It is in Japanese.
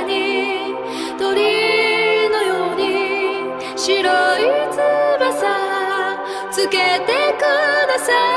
に鳥のように白い翼つけてください。